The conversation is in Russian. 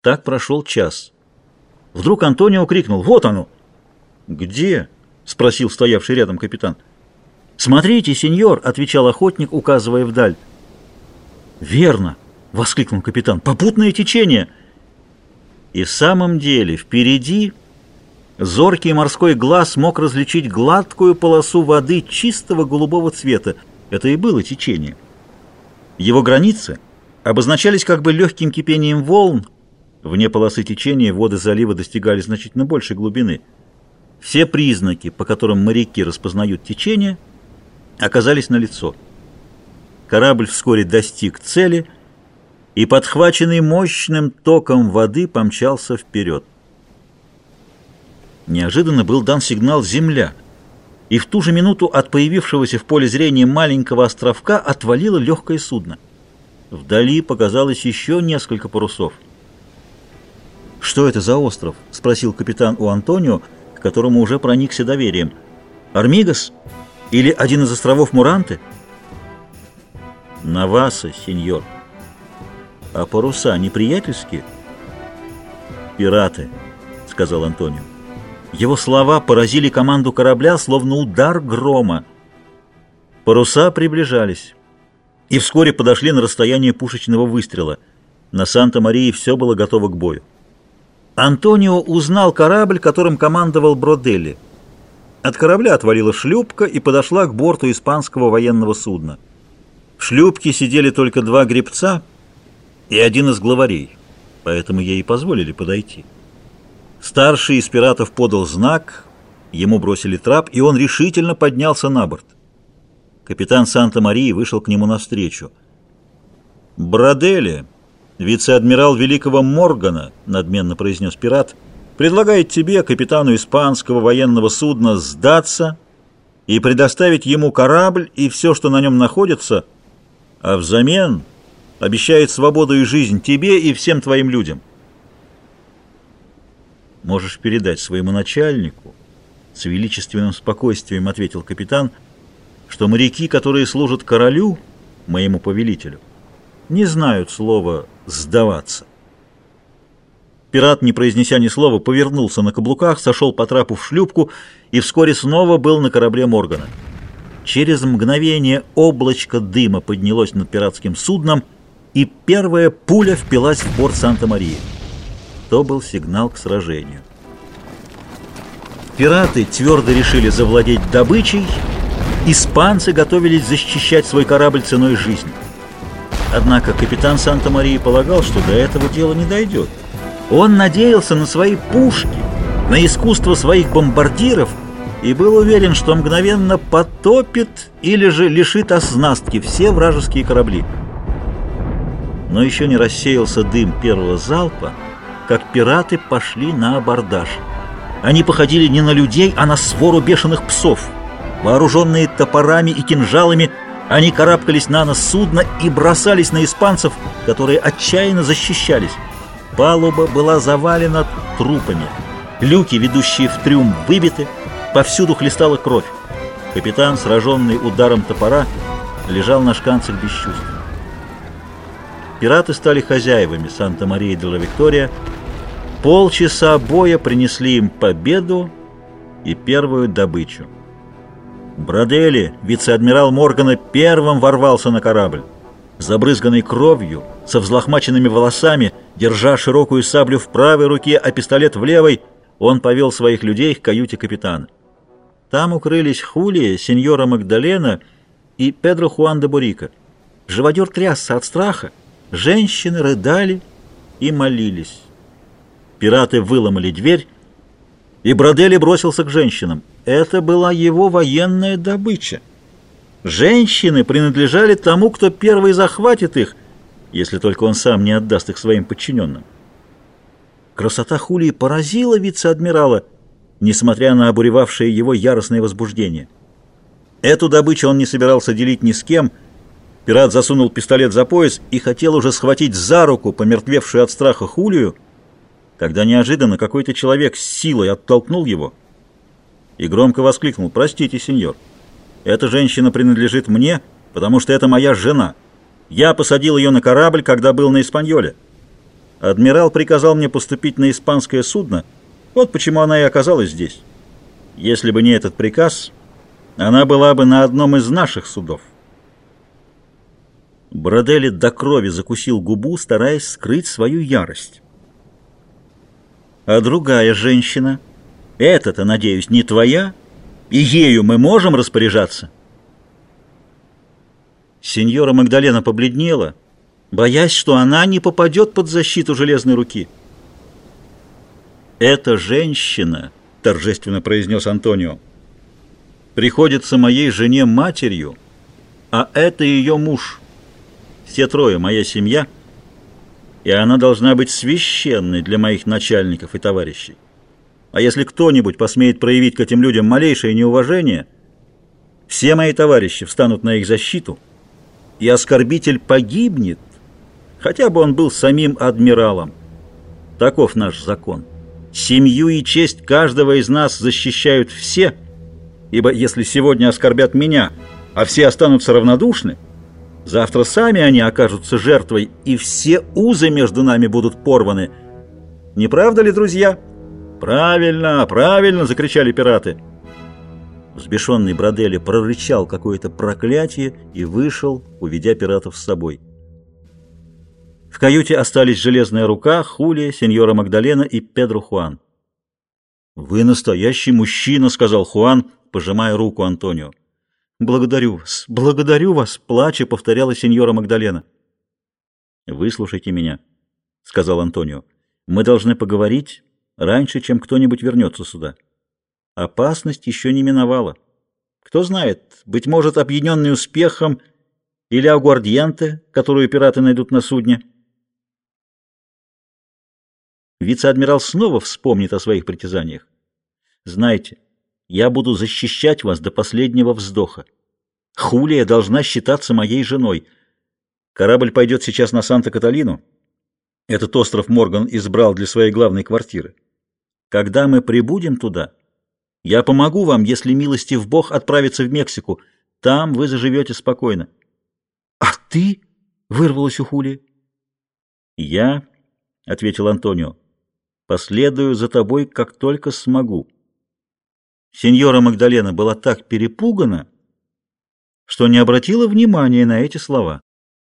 Так прошел час. Вдруг Антонио крикнул «Вот оно!» «Где?» — спросил стоявший рядом капитан. «Смотрите, сеньор!» — отвечал охотник, указывая вдаль. «Верно!» — воскликнул капитан. «Попутное течение!» И в самом деле впереди зоркий морской глаз мог различить гладкую полосу воды чистого голубого цвета. Это и было течение. Его границы обозначались как бы легким кипением волн. Вне полосы течения воды залива достигали значительно большей глубины. Все признаки, по которым моряки распознают течение, оказались налицо. Корабль вскоре достиг цели и, подхваченный мощным током воды, помчался вперед. Неожиданно был дан сигнал «Земля», и в ту же минуту от появившегося в поле зрения маленького островка отвалило легкое судно. Вдали показалось еще несколько парусов. «Что это за остров?» — спросил капитан у Антонио, к которому уже проникся доверием. «Армигас? Или один из островов Муранты?» «Наваса, сеньор». «А паруса неприятельские?» «Пираты», — сказал Антонио. Его слова поразили команду корабля, словно удар грома. Паруса приближались и вскоре подошли на расстояние пушечного выстрела. На Санта-Марии все было готово к бою. Антонио узнал корабль, которым командовал Броделли. От корабля отвалила шлюпка и подошла к борту испанского военного судна. В шлюпке сидели только два гребца и один из главарей, поэтому ей и позволили подойти. Старший из пиратов подал знак, ему бросили трап, и он решительно поднялся на борт. Капитан Санта-Марии вышел к нему навстречу. «Бродели, вице-адмирал великого Моргана», — надменно произнес пират, «предлагает тебе, капитану испанского военного судна, сдаться и предоставить ему корабль и все, что на нем находится, а взамен обещает свободу и жизнь тебе и всем твоим людям». «Можешь передать своему начальнику», — с величественным спокойствием ответил капитан, — что моряки, которые служат королю, моему повелителю, не знают слова «сдаваться». Пират, не произнеся ни слова, повернулся на каблуках, сошел по трапу в шлюпку и вскоре снова был на корабле Моргана. Через мгновение облачко дыма поднялось над пиратским судном, и первая пуля впилась в борт Санта-Марии. То был сигнал к сражению. Пираты твердо решили завладеть добычей, Испанцы готовились защищать свой корабль ценой жизни. Однако капитан Санта-Марии полагал, что до этого дела не дойдет. Он надеялся на свои пушки, на искусство своих бомбардиров и был уверен, что мгновенно потопит или же лишит оснастки все вражеские корабли. Но еще не рассеялся дым первого залпа, как пираты пошли на абордаж. Они походили не на людей, а на свору бешеных псов – Вооруженные топорами и кинжалами, они карабкались на нос судна и бросались на испанцев, которые отчаянно защищались. Палуба была завалена трупами. Люки, ведущие в трюм, выбиты, повсюду хлестала кровь. Капитан, сраженный ударом топора, лежал на шканцах без чувств. Пираты стали хозяевами Санта-Марии де ла Виктория. Полчаса боя принесли им победу и первую добычу. Бродели, вице-адмирал Моргана, первым ворвался на корабль. Забрызганный кровью, со взлохмаченными волосами, держа широкую саблю в правой руке, а пистолет в левой, он повел своих людей к каюте капитана. Там укрылись Хулия, сеньора Магдалена и Педро Хуан де Бурика. Живодер трясся от страха, женщины рыдали и молились. Пираты выломали дверь, и Бродели бросился к женщинам. Это была его военная добыча. Женщины принадлежали тому, кто первый захватит их, если только он сам не отдаст их своим подчиненным. Красота Хулии поразила вице-адмирала, несмотря на обуревавшее его яростное возбуждение. Эту добычу он не собирался делить ни с кем. Пират засунул пистолет за пояс и хотел уже схватить за руку помертвевшую от страха Хулию, когда неожиданно какой-то человек с силой оттолкнул его и громко воскликнул «Простите, сеньор, эта женщина принадлежит мне, потому что это моя жена. Я посадил ее на корабль, когда был на Испаньоле». Адмирал приказал мне поступить на испанское судно. Вот почему она и оказалась здесь. Если бы не этот приказ, она была бы на одном из наших судов. Бродели до крови закусил губу, стараясь скрыть свою ярость. А другая женщина, эта-то, надеюсь, не твоя, и ею мы можем распоряжаться? Сеньора Магдалена побледнела, боясь, что она не попадет под защиту железной руки. «Эта женщина», — торжественно произнес Антонио, — «приходится моей жене матерью, а это ее муж. Все трое — моя семья, и она должна быть священной для моих начальников и товарищей. А если кто-нибудь посмеет проявить к этим людям малейшее неуважение, все мои товарищи встанут на их защиту, и оскорбитель погибнет, хотя бы он был самим адмиралом. Таков наш закон. Семью и честь каждого из нас защищают все, ибо если сегодня оскорбят меня, а все останутся равнодушны, завтра сами они окажутся жертвой, и все узы между нами будут порваны. Не правда ли, друзья?» «Правильно, правильно!» — закричали пираты. Взбешенный Бродели прорычал какое-то проклятие и вышел, уведя пиратов с собой. В каюте остались Железная Рука, Хулия, Сеньора Магдалена и Педро Хуан. «Вы настоящий мужчина», — сказал Хуан, пожимая руку Антонио. «Благодарю вас, благодарю вас», — плача повторяла Сеньора Магдалена. «Выслушайте меня», — сказал Антонио. «Мы должны поговорить раньше, чем кто-нибудь вернется сюда. Опасность еще не миновала. Кто знает, быть может, объединенный успехом или агуардиенте, которую пираты найдут на судне. Вице-адмирал снова вспомнит о своих притязаниях. Знайте, я буду защищать вас до последнего вздоха. Хулия должна считаться моей женой. Корабль пойдет сейчас на Санта-Каталину. Этот остров Морган избрал для своей главной квартиры. Когда мы прибудем туда, я помогу вам, если милости в Бог отправиться в Мексику. Там вы заживете спокойно. — А ты? — вырвалось у Хули. — Я, — ответил Антонио, — последую за тобой, как только смогу. Сеньора Магдалена была так перепугана, что не обратила внимания на эти слова.